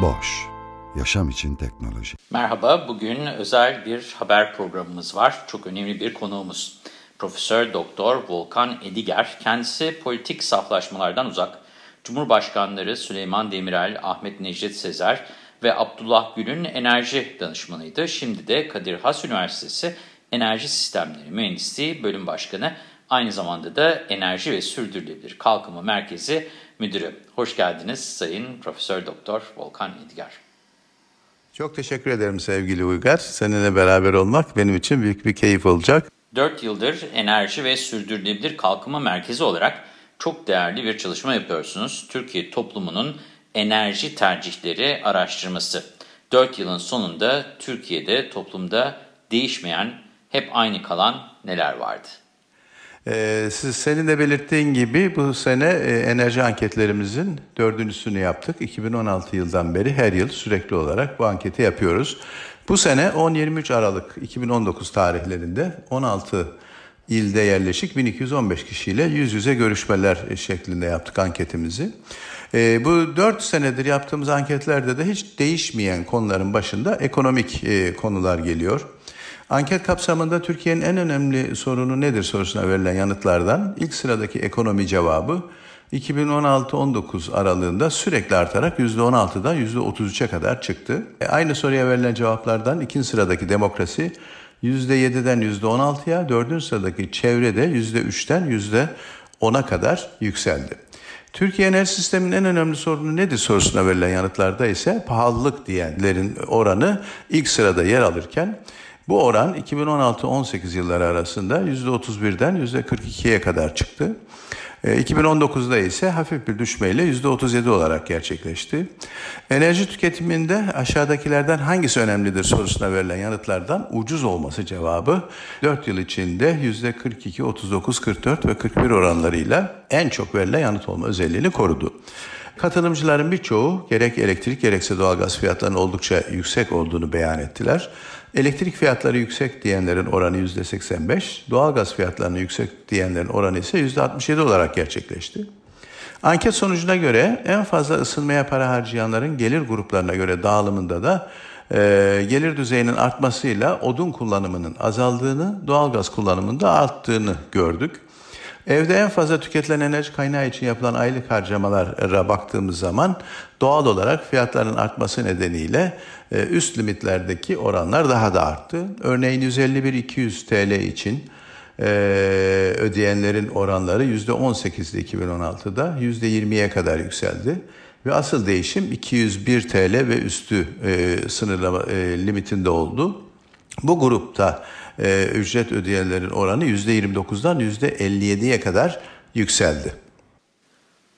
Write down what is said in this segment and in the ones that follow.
Boş, yaşam için teknoloji. Merhaba, bugün özel bir haber programımız var. Çok önemli bir konuğumuz. Profesör Doktor Volkan Ediger, kendisi politik saflaşmalardan uzak. Cumhurbaşkanları Süleyman Demirel, Ahmet Necdet Sezer ve Abdullah Gül'ün enerji danışmanıydı. Şimdi de Kadir Has Üniversitesi Enerji Sistemleri Mühendisliği Bölüm Başkanı, aynı zamanda da Enerji ve Sürdürülebilir Kalkınma Merkezi Müdürü. Hoş geldiniz Sayın Profesör Doktor Volkan İdgar. Çok teşekkür ederim sevgili Uygar. Seninle beraber olmak benim için büyük bir keyif olacak. 4 yıldır Enerji ve Sürdürülebilir Kalkınma Merkezi olarak çok değerli bir çalışma yapıyorsunuz. Türkiye toplumunun enerji tercihleri araştırması. 4 yılın sonunda Türkiye'de toplumda değişmeyen, hep aynı kalan neler vardı? Ee, siz senin de belirttiğin gibi bu sene e, enerji anketlerimizin dördüncüsünü yaptık. 2016 yıldan beri her yıl sürekli olarak bu anketi yapıyoruz. Bu sene 10-23 Aralık 2019 tarihlerinde 16 ilde yerleşik 1215 kişiyle yüz yüze görüşmeler şeklinde yaptık anketimizi. E, bu 4 senedir yaptığımız anketlerde de hiç değişmeyen konuların başında ekonomik e, konular geliyor. Anket kapsamında Türkiye'nin en önemli sorunu nedir sorusuna verilen yanıtlardan ilk sıradaki ekonomi cevabı 2016-19 aralığında sürekli artarak %16'dan %33'e kadar çıktı. E, aynı soruya verilen cevaplardan ikinci sıradaki demokrasi %7'den %16'ya, dördüncü sıradaki çevrede %3'ten %10'a kadar yükseldi. Türkiye enerji sisteminin en önemli sorunu nedir sorusuna verilen yanıtlarda ise pahalılık diyenlerin oranı ilk sırada yer alırken bu oran 2016-18 yılları arasında %31'den %42'ye kadar çıktı. 2019'da e, ise hafif bir düşmeyle %37 olarak gerçekleşti. Enerji tüketiminde aşağıdakilerden hangisi önemlidir sorusuna verilen yanıtlardan ucuz olması cevabı 4 yıl içinde %42, 39, 44 ve 41 oranlarıyla en çok verilen yanıt olma özelliğini korudu. Katılımcıların birçoğu gerek elektrik gerekse doğalgaz fiyatlarının oldukça yüksek olduğunu beyan ettiler. Elektrik fiyatları yüksek diyenlerin oranı %85, doğalgaz fiyatlarını yüksek diyenlerin oranı ise %67 olarak gerçekleşti. Anket sonucuna göre en fazla ısınmaya para harcayanların gelir gruplarına göre dağılımında da e, gelir düzeyinin artmasıyla odun kullanımının azaldığını, doğalgaz kullanımında arttığını gördük. Evde en fazla tüketilen enerji kaynağı için yapılan aylık harcamalara baktığımız zaman doğal olarak fiyatların artması nedeniyle e, üst limitlerdeki oranlar daha da arttı. Örneğin 151-200 TL için e, ödeyenlerin oranları %18'di 2016'da, %20'ye kadar yükseldi. Ve asıl değişim 201 TL ve üstü e, sınırlama limitinde oldu. Bu grupta e, ücret ödeyenlerin oranı %29'dan %57'ye kadar yükseldi.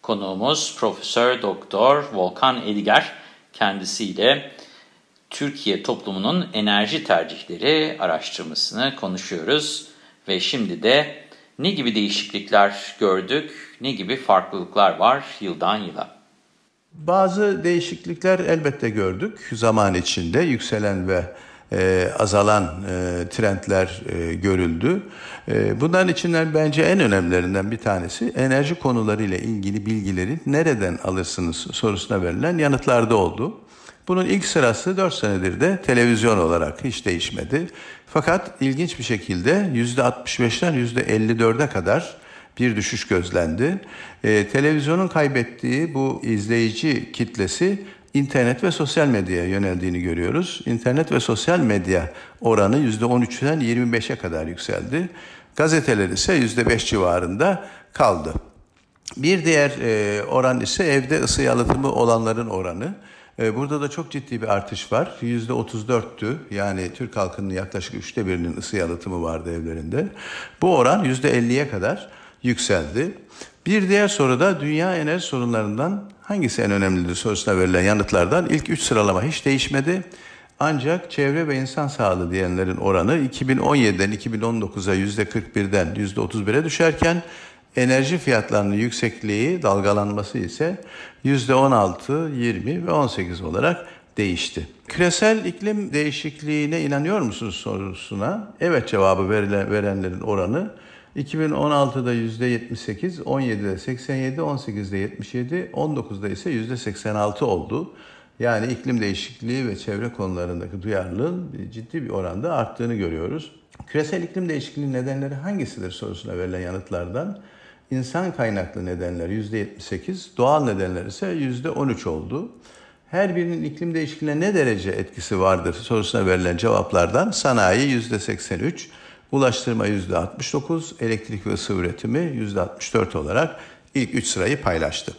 Konuğumuz Profesör Doktor Volkan Ediger kendisiyle Türkiye toplumunun enerji tercihleri araştırmasını konuşuyoruz ve şimdi de ne gibi değişiklikler gördük, ne gibi farklılıklar var yıldan yıla? Bazı değişiklikler elbette gördük zaman içinde yükselen ve e, azalan e, trendler e, görüldü. Bunların içinden bence en önemlilerinden bir tanesi enerji konularıyla ilgili bilgileri nereden alırsınız sorusuna verilen yanıtlarda oldu. Bunun ilk sırası 4 senedir de televizyon olarak hiç değişmedi. Fakat ilginç bir şekilde %65'ten %54'e kadar bir düşüş gözlendi. E, televizyonun kaybettiği bu izleyici kitlesi internet ve sosyal medyaya yöneldiğini görüyoruz. İnternet ve sosyal medya oranı %13'den 25'e kadar yükseldi. Gazeteler ise %5 civarında kaldı. Bir diğer e, oran ise evde ısı yalıtımı olanların oranı. E, burada da çok ciddi bir artış var. %34'tü. Yani Türk halkının yaklaşık üçte birinin ısı yalıtımı vardı evlerinde. Bu oran %50'ye kadar yükseldi. Bir diğer soru da dünya enerji sorunlarından hangisi en önemlidir sorusuna verilen yanıtlardan ilk üç sıralama hiç değişmedi. Ancak çevre ve insan sağlığı diyenlerin oranı 2017'den 2019'a %41'den %31'e düşerken enerji fiyatlarının yüksekliği dalgalanması ise %16, 20 ve 18 olarak değişti. Küresel iklim değişikliğine inanıyor musunuz sorusuna evet cevabı verenlerin oranı 2016'da %78, 17'de 87, 18'de 77, 19'da ise %86 oldu. Yani iklim değişikliği ve çevre konularındaki duyarlılığın ciddi bir oranda arttığını görüyoruz. Küresel iklim değişikliği nedenleri hangisidir sorusuna verilen yanıtlardan insan kaynaklı nedenler %78, doğal nedenler ise %13 oldu. Her birinin iklim değişikliğine ne derece etkisi vardır sorusuna verilen cevaplardan sanayi %83, ulaştırma %69, elektrik ve ısı üretimi %64 olarak ilk 3 sırayı paylaştı.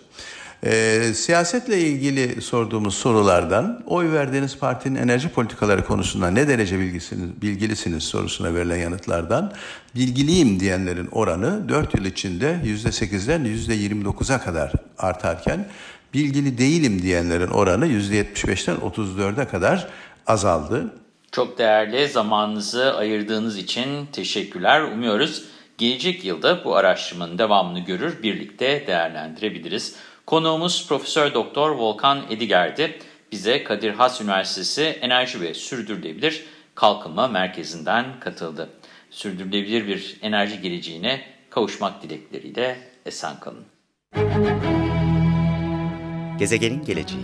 E, siyasetle ilgili sorduğumuz sorulardan oy verdiğiniz partinin enerji politikaları konusunda ne derece bilgisiniz, bilgilisiniz sorusuna verilen yanıtlardan bilgiliyim diyenlerin oranı 4 yıl içinde %8'den %29'a kadar artarken bilgili değilim diyenlerin oranı %75'ten 34'e kadar azaldı. Çok değerli zamanınızı ayırdığınız için teşekkürler. Umuyoruz gelecek yılda bu araştırmanın devamını görür, birlikte değerlendirebiliriz. Konuğumuz Profesör Doktor Volkan Ediger'di. Bize Kadir Has Üniversitesi Enerji ve Sürdürülebilir Kalkınma Merkezi'nden katıldı. Sürdürülebilir bir enerji geleceğine kavuşmak dilekleriyle esen kalın. Gezegenin geleceği